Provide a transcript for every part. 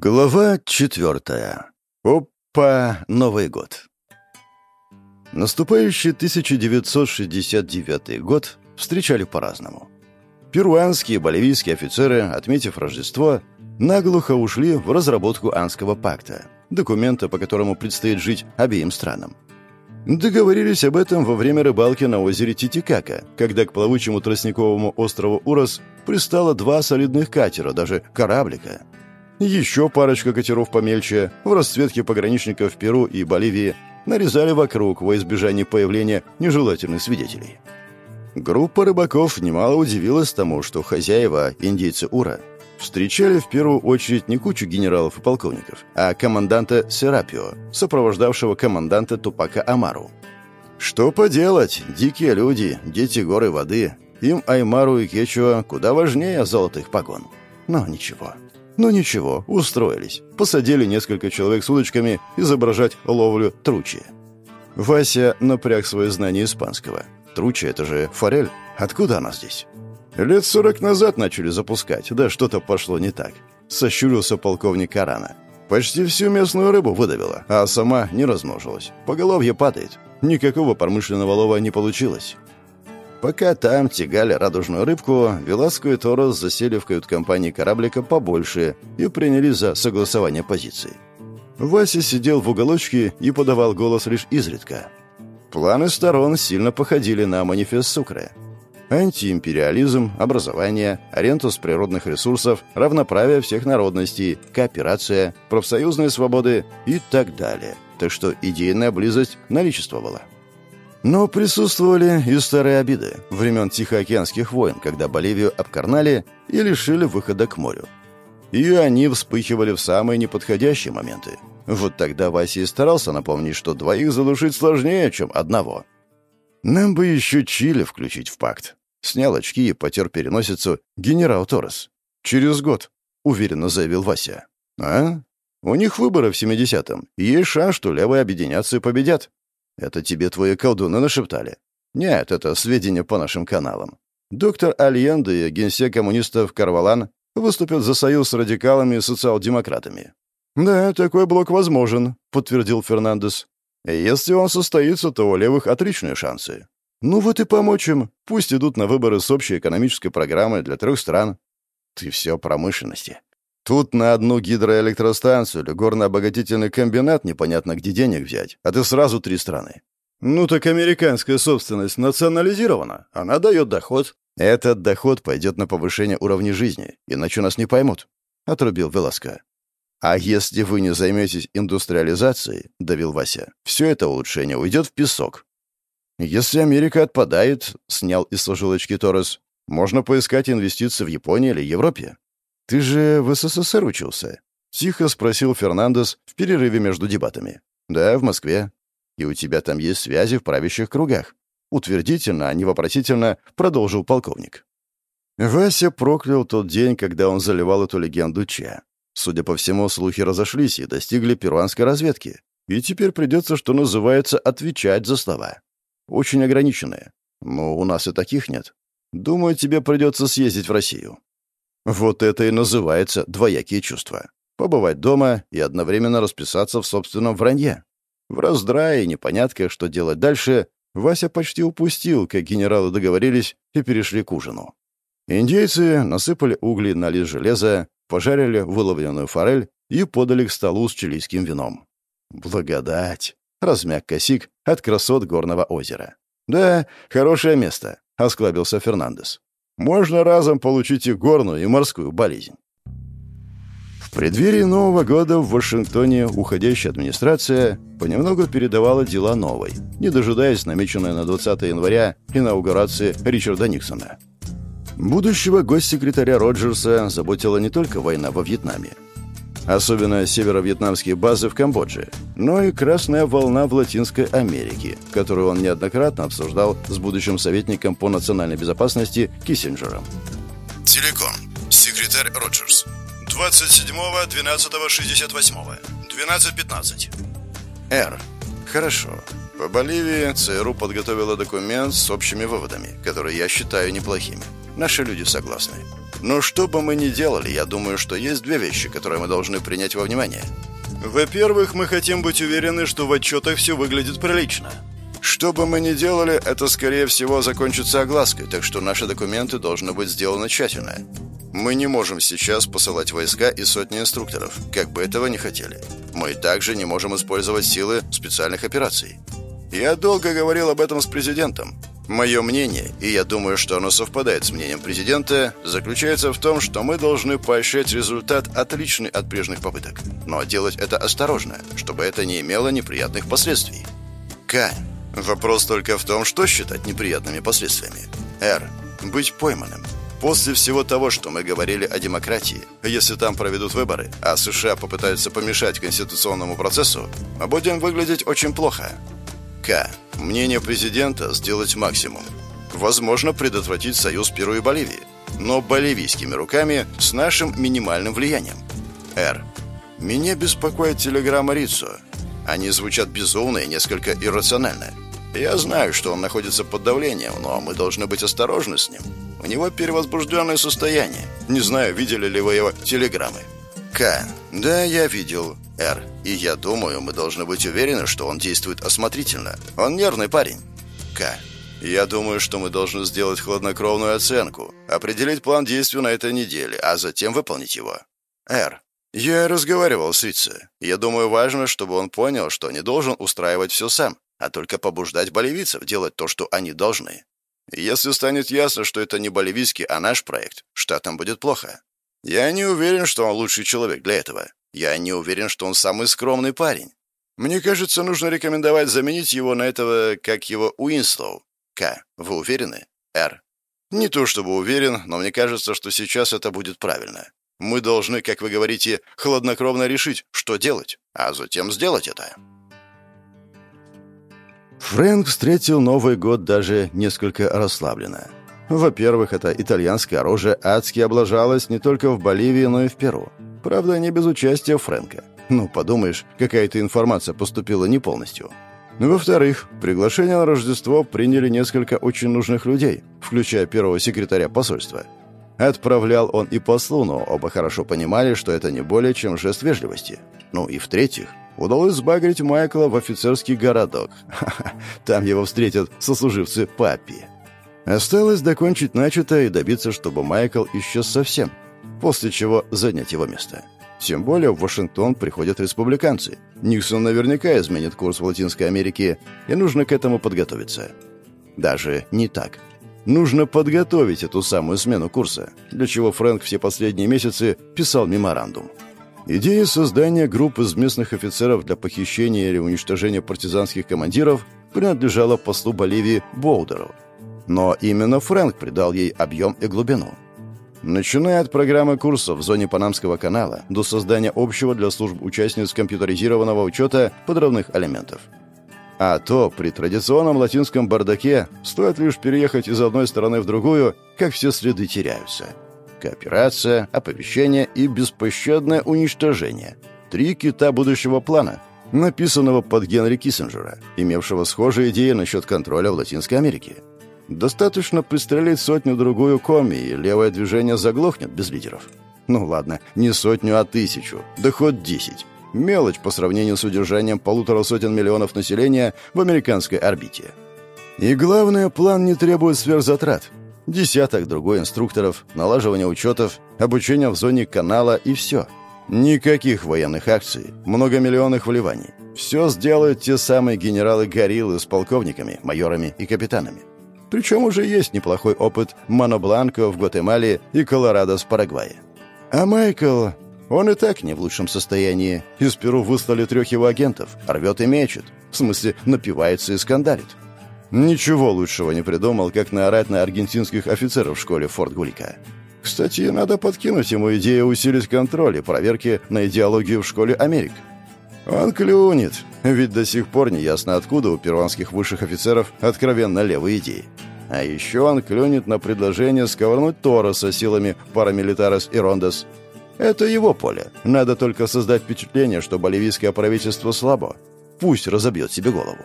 Глава четвертая. Опа, Новый год. Наступающий 1969 год встречали по-разному. Перуанские и боливийские офицеры, отметив Рождество, наглухо ушли в разработку Анского пакта, документа, по которому предстоит жить обеим странам. Договорились об этом во время рыбалки на озере Титикака, когда к плавучему тростниковому острову Урос пристало два солидных катера, даже кораблика – еще парочка катеров помельче в расцветке пограничников Перу и Боливии нарезали вокруг во избежание появления нежелательных свидетелей. Группа рыбаков немало удивилась тому, что хозяева, индейцы Ура, встречали в первую очередь не кучу генералов и полковников, а команданта Серапио, сопровождавшего команданта Тупака Амару. Что поделать, дикие люди, дети горы воды, им Аймару и Кечуа куда важнее золотых погон. Но ничего. Но ничего, устроились. Посадили несколько человек с удочками изображать ловлю тручи. Вася напряг свое знание испанского. Тручи — это же форель. Откуда она здесь? Лет сорок назад начали запускать, да что-то пошло не так. Сощурился полковник Карана. Почти всю местную рыбу выдавила, а сама не размножилась. Поголовье падает. Никакого промышленного лова не получилось. Пока там тягали радужную рыбку, Веласко и Торос засели в кают-компании кораблика побольше и принялись за согласование позиций. Вася сидел в уголочке и подавал голос лишь изредка. Планы сторон сильно походили на манифест Сукры. Антиимпериализм, образование, арентус природных ресурсов, равноправие всех народностей, кооперация, профсоюзные свободы и так далее. Так что идейная близость наличествовала. Но присутствовали и старые обиды времен Тихоокеанских войн, когда Боливию обкарнали и лишили выхода к морю. И они вспыхивали в самые неподходящие моменты. Вот тогда Вася и старался напомнить, что двоих задушить сложнее, чем одного. «Нам бы еще Чили включить в пакт», — снял очки и потер переносицу генерал Торрес. «Через год», — уверенно заявил Вася. «А? У них выборы в 70-м. Есть шанс, что левые объединятся и победят. Это тебе твои колдуны нашептали? Нет, это сведения по нашим каналам. Доктор Альенде и генсек коммунистов Карвалан выступят за союз с радикалами и социал-демократами. «Да, такой блок возможен», — подтвердил Фернандес. «Если он состоится, то у левых отличные шансы. Ну вот и помочь им. Пусть идут на выборы с общей экономической программой для трех стран. Ты все промышленности. Тут на одну гидроэлектростанцию или горно-обогатительный комбинат непонятно где денег взять, а ты сразу три страны. Ну так американская собственность национализирована, она дает доход. Этот доход пойдет на повышение уровня жизни, иначе нас не поймут, — отрубил Веласко. «А если вы не займетесь индустриализацией, — давил Вася, — все это улучшение уйдет в песок. Если Америка отпадает, — снял из сложилочки Торрес, — можно поискать инвестиции в Японии или Европе. «Ты же в СССР учился?» — тихо спросил Фернандес в перерыве между дебатами. «Да, в Москве. И у тебя там есть связи в правящих кругах?» Утвердительно, а не вопросительно продолжил полковник. Вася проклял тот день, когда он заливал эту легенду Че. Судя по всему, слухи разошлись и достигли перуанской разведки. И теперь придется, что называется, отвечать за слова. Очень ограниченные. Но у нас и таких нет. Думаю, тебе придется съездить в Россию. Вот это и называется двоякие чувства. Побывать дома и одновременно расписаться в собственном вранье. В раздрае и непонятках, что делать дальше, Вася почти упустил, как генералы договорились и перешли к ужину. Индейцы насыпали угли на лист железа, пожарили выловленную форель и подали к столу с чилийским вином. «Благодать!» — размяк косик от красот горного озера. «Да, хорошее место», — осклабился Фернандес можно разом получить и горную, и морскую болезнь. В преддверии Нового года в Вашингтоне уходящая администрация понемногу передавала дела новой, не дожидаясь намеченной на 20 января инаугурации Ричарда Никсона. Будущего госсекретаря Роджерса заботила не только война во Вьетнаме, особенно северо-вьетнамские базы в Камбодже, но и красная волна в Латинской Америке, которую он неоднократно обсуждал с будущим советником по национальной безопасности Киссинджером. Телеком. Секретарь Роджерс. 27.12.68. 12.15. Р. Хорошо. По Боливии ЦРУ подготовила документ с общими выводами, которые я считаю неплохими. Наши люди согласны. Но что бы мы ни делали, я думаю, что есть две вещи, которые мы должны принять во внимание. Во-первых, мы хотим быть уверены, что в отчетах все выглядит прилично. Что бы мы ни делали, это, скорее всего, закончится оглаской, так что наши документы должны быть сделаны тщательно. Мы не можем сейчас посылать войска и сотни инструкторов, как бы этого не хотели. Мы также не можем использовать силы специальных операций. Я долго говорил об этом с президентом. Мое мнение, и я думаю, что оно совпадает с мнением президента, заключается в том, что мы должны поощрять результат, отличный от прежних попыток. Но делать это осторожно, чтобы это не имело неприятных последствий. К. Вопрос только в том, что считать неприятными последствиями. Р. Быть пойманным. После всего того, что мы говорили о демократии, если там проведут выборы, а США попытаются помешать конституционному процессу, мы будем выглядеть очень плохо. К. Мнение президента – сделать максимум. Возможно, предотвратить союз Перу и Боливии, но боливийскими руками с нашим минимальным влиянием. Р. Меня беспокоит телеграмма Рицо. Они звучат безумно и несколько иррационально. Я знаю, что он находится под давлением, но мы должны быть осторожны с ним. У него перевозбужденное состояние. Не знаю, видели ли вы его телеграммы. К. Да, я видел. Р. И я думаю, мы должны быть уверены, что он действует осмотрительно. Он нервный парень. К. Я думаю, что мы должны сделать хладнокровную оценку, определить план действий на этой неделе, а затем выполнить его. Р. Я разговаривал с Рице. Я думаю, важно, чтобы он понял, что не должен устраивать все сам, а только побуждать боливийцев делать то, что они должны. Если станет ясно, что это не боливийский, а наш проект, штатам будет плохо. Я не уверен, что он лучший человек для этого. Я не уверен, что он самый скромный парень. Мне кажется, нужно рекомендовать заменить его на этого, как его, Уинслоу. К. Вы уверены? Р. Не то чтобы уверен, но мне кажется, что сейчас это будет правильно. Мы должны, как вы говорите, хладнокровно решить, что делать, а затем сделать это. Фрэнк встретил Новый год даже несколько расслабленно. Во-первых, это итальянское оружие адски облажалось не только в Боливии, но и в Перу. Правда, не без участия Фрэнка. Ну, подумаешь, какая-то информация поступила не полностью. Во-вторых, приглашение на Рождество приняли несколько очень нужных людей, включая первого секретаря посольства. Отправлял он и послу, но оба хорошо понимали, что это не более чем жест вежливости. Ну и в-третьих, удалось сбагрить Майкла в офицерский городок. Там его встретят сослуживцы папи. Осталось докончить начатое и добиться, чтобы Майкл исчез совсем, после чего занять его место. Тем более в Вашингтон приходят республиканцы. Никсон наверняка изменит курс в Латинской Америке, и нужно к этому подготовиться. Даже не так. Нужно подготовить эту самую смену курса, для чего Фрэнк все последние месяцы писал меморандум. Идея создания группы из местных офицеров для похищения или уничтожения партизанских командиров принадлежала послу Боливии Боудеру. Но именно Фрэнк придал ей объем и глубину. Начиная от программы курсов в зоне Панамского канала до создания общего для служб участниц компьютеризированного учета подрывных элементов. А то при традиционном латинском бардаке стоит лишь переехать из одной стороны в другую, как все следы теряются – Кооперация, оповещение и беспощадное уничтожение. Три кита будущего плана, написанного под Генри Киссинджера, имевшего схожие идеи насчет контроля в Латинской Америке. Достаточно пристрелить сотню-другую коми, и левое движение заглохнет без лидеров. Ну ладно, не сотню, а тысячу, да хоть десять. Мелочь по сравнению с удержанием полутора сотен миллионов населения в американской орбите. И главное, план не требует сверхзатрат десяток другой инструкторов, налаживание учетов, обучение в зоне канала и все. Никаких военных акций, многомиллионных вливаний. Все сделают те самые генералы-гориллы с полковниками, майорами и капитанами. Причем уже есть неплохой опыт Монобланко в Гватемале и Колорадо с Парагвая. А Майкл... Он и так не в лучшем состоянии. Из Перу выслали трех его агентов. Рвет и мечет. В смысле, напивается и скандалит. Ничего лучшего не придумал, как наорать на аргентинских офицеров в школе Форт Гулика. Кстати, надо подкинуть ему идею усилить контроль и проверки на идеологию в школе Америк. Он клюнет, ведь до сих пор не ясно, откуда у перуанских высших офицеров откровенно левые идеи. А еще он клюнет на предложение сковырнуть Тороса силами парамилитарес и Рондес. Это его поле. Надо только создать впечатление, что боливийское правительство слабо. Пусть разобьет себе голову.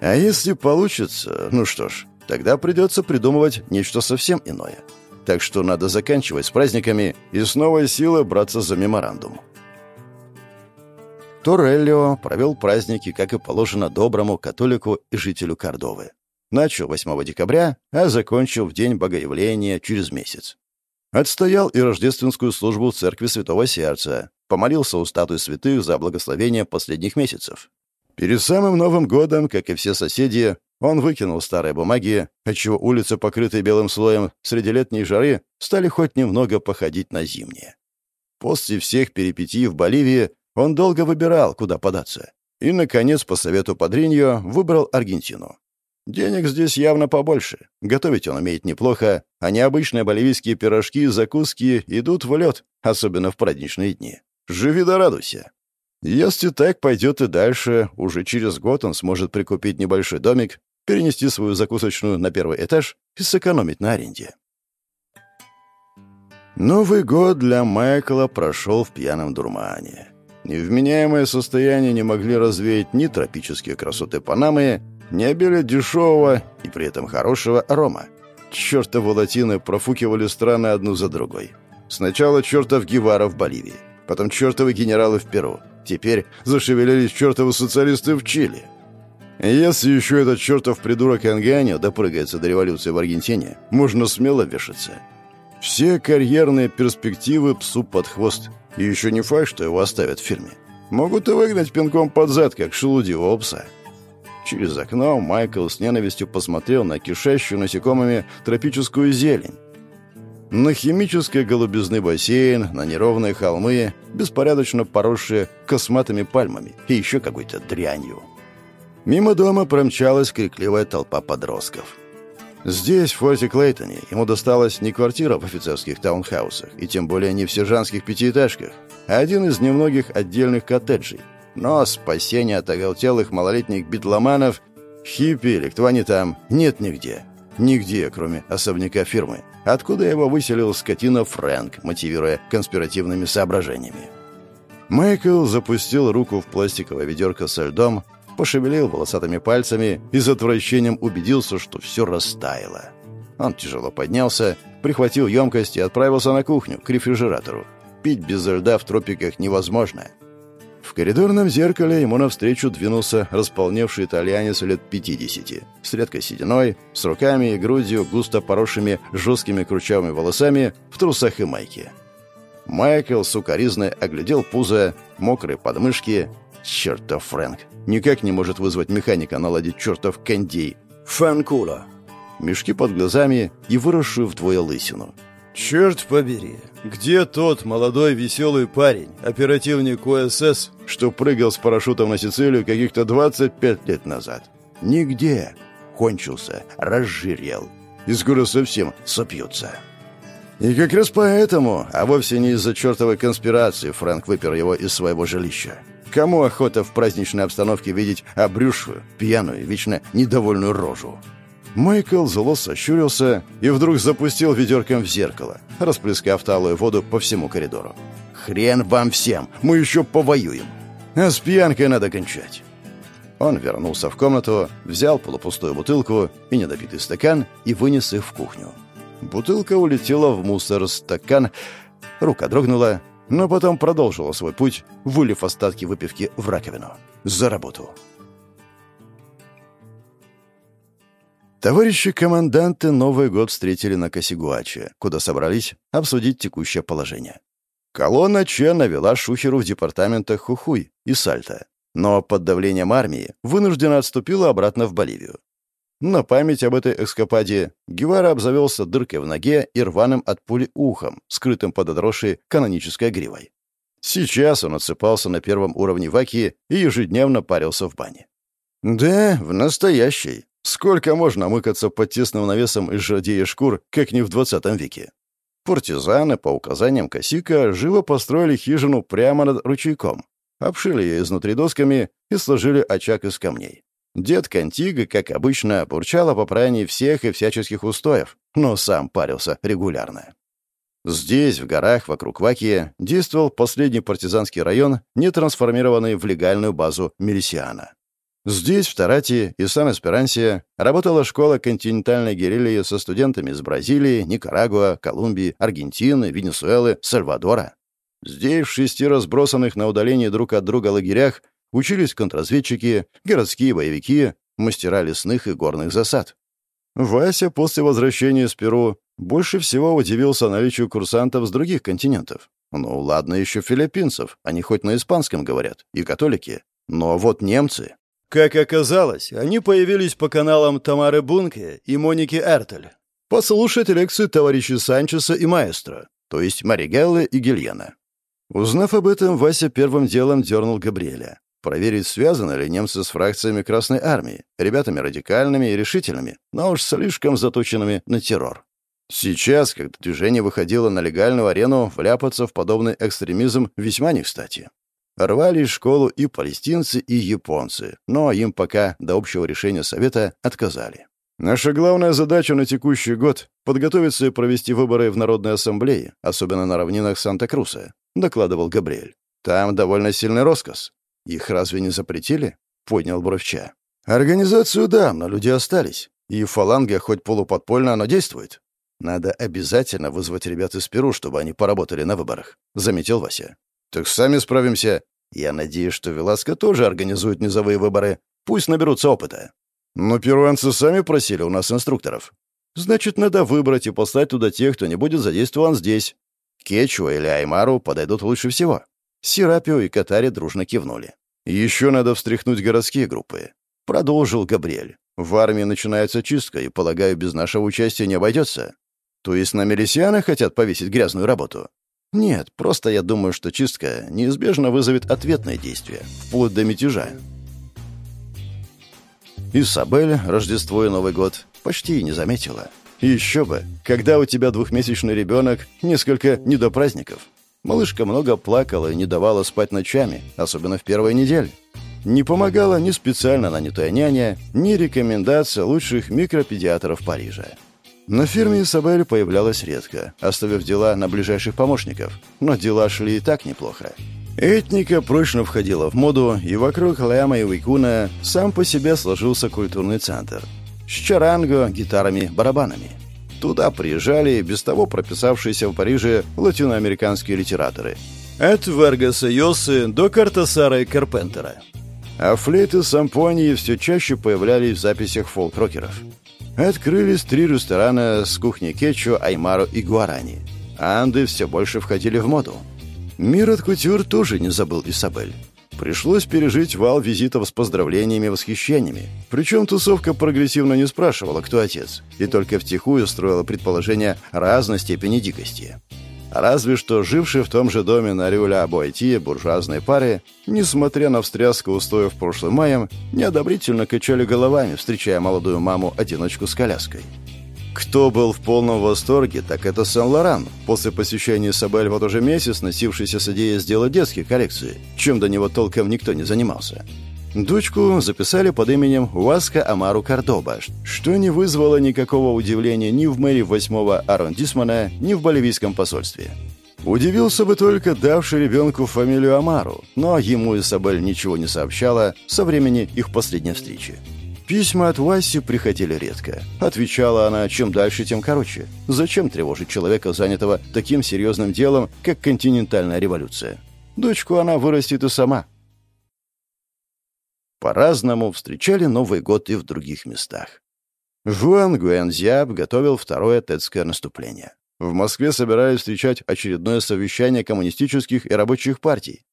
А если получится, ну что ж, тогда придется придумывать нечто совсем иное. так что надо заканчивать с праздниками и с новой силой браться за меморандум. Тореллио провел праздники, как и положено доброму католику и жителю Кордовы. Начал 8 декабря, а закончил в день Богоявления через месяц. Отстоял и рождественскую службу в церкви Святого Сердца, помолился у статуи святых за благословение последних месяцев. Перед самым Новым годом, как и все соседи, он выкинул старые бумаги, отчего улицы, покрытые белым слоем среди летней жары, стали хоть немного походить на зимние. После всех перипетий в Боливии он долго выбирал, куда податься. И, наконец, по совету Падриньо, выбрал Аргентину. Денег здесь явно побольше. Готовить он умеет неплохо, а необычные боливийские пирожки и закуски идут в лед, особенно в праздничные дни. Живи да радуйся. Если так пойдет и дальше, уже через год он сможет прикупить небольшой домик, перенести свою закусочную на первый этаж и сэкономить на аренде. Новый год для Майкла прошел в пьяном дурмане. Невменяемое состояние не могли развеять ни тропические красоты Панамы, ни обилие дешевого и при этом хорошего рома. Чертовы латины профукивали страны одну за другой. Сначала чертов Гевара в Боливии, потом чертовы генералы в Перу. Теперь зашевелились чертовы социалисты в Чили. Если еще этот чертов придурок Анганио допрыгается до революции в Аргентине, можно смело вешаться. Все карьерные перспективы псу под хвост. И еще не факт, что его оставят в фирме. Могут и выгнать пинком под зад, как шелудивого пса. Через окно Майкл с ненавистью посмотрел на кишащую насекомыми тропическую зелень. На химической голубизны бассейн, на неровные холмы, беспорядочно поросшие косматыми пальмами и еще какой-то дрянью. Мимо дома промчалась крикливая толпа подростков. Здесь, в форте Клейтоне, ему досталась не квартира в офицерских таунхаусах, и тем более не в сержантских пятиэтажках, а один из немногих отдельных коттеджей, но спасения от оголтелых малолетних битломанов, хиппи или кто они там, нет нигде. Нигде, кроме особняка фирмы, откуда его выселил скотина Фрэнк, мотивируя конспиративными соображениями. Майкл запустил руку в пластиковое ведерко со льдом, пошевелил волосатыми пальцами и с отвращением убедился, что все растаяло. Он тяжело поднялся, прихватил емкость и отправился на кухню, к рефрижератору. Пить без льда в тропиках невозможно. В коридорном зеркале ему навстречу двинулся располневший итальянец лет 50, с редкой сединой, с руками и грудью, густо поросшими жесткими кручавыми волосами, в трусах и майке. Майкл сукоризно оглядел пузо, мокрые подмышки. Чертов Фрэнк! Никак не может вызвать механика наладить чертов кондей. Фанкула! Мешки под глазами и выросшую вдвое лысину. «Черт побери! Где тот молодой веселый парень, оперативник ОСС, что прыгал с парашютом на Сицилию каких-то 25 лет назад? Нигде. Кончился, разжирел. И скоро совсем сопьется. И как раз поэтому, а вовсе не из-за чертовой конспирации, Фрэнк выпер его из своего жилища. Кому охота в праздничной обстановке видеть обрюшую, пьяную, вечно недовольную рожу? Майкл зло сощурился и вдруг запустил ведерком в зеркало, расплескав талую воду по всему коридору. «Хрен вам всем! Мы еще повоюем! А с пьянкой надо кончать!» Он вернулся в комнату, взял полупустую бутылку и недопитый стакан и вынес их в кухню. Бутылка улетела в мусор, стакан... Рука дрогнула, но потом продолжила свой путь, вылив остатки выпивки в раковину. За работу. Товарищи команданты Новый год встретили на Косигуаче, куда собрались обсудить текущее положение. Колонна Че навела шухеру в департаментах Хухуй и Сальта, но под давлением армии вынужденно отступила обратно в Боливию. На память об этой эскападе Гевара обзавелся дыркой в ноге и рваным от пули ухом, скрытым под отросшей канонической гривой. Сейчас он отсыпался на первом уровне ваки и ежедневно парился в бане. Да, в настоящей. Сколько можно мыкаться под тесным навесом из жердей шкур, как не в 20 веке? Партизаны, по указаниям Косика, живо построили хижину прямо над ручейком, обшили ее изнутри досками и сложили очаг из камней. Дед Контига, как обычно, бурчал о попрании всех и всяческих устоев, но сам парился регулярно. Здесь, в горах вокруг Вакия, действовал последний партизанский район, не трансформированный в легальную базу Мелисиана. Здесь, в Тарате и Сан-Эсперансе, работала школа континентальной герильи со студентами из Бразилии, Никарагуа, Колумбии, Аргентины, Венесуэлы, Сальвадора. Здесь, в шести разбросанных на удалении друг от друга лагерях, учились контрразведчики, городские боевики, мастера лесных и горных засад. Вася после возвращения из Перу больше всего удивился наличию курсантов с других континентов. Ну, ладно еще филиппинцев, они хоть на испанском говорят, и католики. Но вот немцы... Как оказалось, они появились по каналам Тамары Бунке и Моники Эртель. Послушать лекции товарищей Санчеса и Маэстро, то есть Маригеллы и Гильена. Узнав об этом, Вася первым делом дернул Габриэля. Проверить, связаны ли немцы с фракциями Красной Армии, ребятами радикальными и решительными, но уж слишком заточенными на террор. Сейчас, когда движение выходило на легальную арену, вляпаться в подобный экстремизм весьма не кстати. Рвали школу и палестинцы, и японцы, но им пока до общего решения Совета отказали. Наша главная задача на текущий год — подготовиться и провести выборы в Народной Ассамблее, особенно на равнинах Санта-Круса, докладывал Габриэль. Там довольно сильный роскос. Их разве не запретили? Поднял бровча. Организацию да, но люди остались. И фаланга хоть полуподпольно, но действует. «Надо обязательно вызвать ребят из Перу, чтобы они поработали на выборах», — заметил Вася. «Так сами справимся. Я надеюсь, что Веласко тоже организует низовые выборы. Пусть наберутся опыта». «Но перуанцы сами просили у нас инструкторов». «Значит, надо выбрать и послать туда тех, кто не будет задействован здесь. Кечуа или Аймару подойдут лучше всего». Сирапио и Катари дружно кивнули. «Еще надо встряхнуть городские группы», — продолжил Габриэль. «В армии начинается чистка, и, полагаю, без нашего участия не обойдется. То есть на мелисиана хотят повесить грязную работу? Нет, просто я думаю, что чистка неизбежно вызовет ответное действие, вплоть до мятежа. Исабель Рождество и Новый год почти не заметила. Еще бы, когда у тебя двухмесячный ребенок, несколько не до праздников. Малышка много плакала и не давала спать ночами, особенно в первой неделе. Не помогала ни специально нанятая няня, ни рекомендация лучших микропедиатров Парижа. На фирме Изабель появлялась редко, оставив дела на ближайших помощников. Но дела шли и так неплохо. Этника прочно входила в моду, и вокруг Ляма и Уикуна сам по себе сложился культурный центр. С чаранго, гитарами, барабанами. Туда приезжали без того прописавшиеся в Париже латиноамериканские литераторы. От Вергаса Йосы до Картасара и Карпентера. А флейты сампонии все чаще появлялись в записях фолк-рокеров. Открылись три ресторана с кухней кетчу, аймару и гуарани. Анды все больше входили в моду. Мир от кутюр тоже не забыл Исабель. Пришлось пережить вал визитов с поздравлениями и восхищениями. Причем тусовка прогрессивно не спрашивала, кто отец, и только втихую строила предположения разной степени дикости. Разве что жившие в том же доме на Рюля Буайти буржуазные пары, несмотря на встряску устоев прошлым маем, неодобрительно качали головами, встречая молодую маму-одиночку с коляской. Кто был в полном восторге, так это Сен-Лоран, после посещения Сабель вот уже месяц, носившийся с идеей сделать детские коллекции, чем до него толком никто не занимался. Дочку записали под именем Уаска Амару Кардоба, что не вызвало никакого удивления ни в мэрии 8-го аррондисмана, ни в боливийском посольстве. Удивился бы только давший ребенку фамилию Амару, но ему Исабель ничего не сообщала со времени их последней встречи. Письма от Васи приходили редко. Отвечала она, чем дальше, тем короче. Зачем тревожить человека, занятого таким серьезным делом, как континентальная революция? Дочку она вырастет и сама. По-разному встречали Новый год и в других местах. Жуан Гуэнзяб готовил второе тетское наступление. В Москве собирались встречать очередное совещание коммунистических и рабочих партий.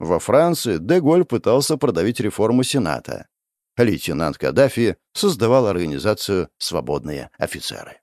Во Франции Деголь пытался продавить реформу Сената. Лейтенант Каддафи создавал организацию «Свободные офицеры».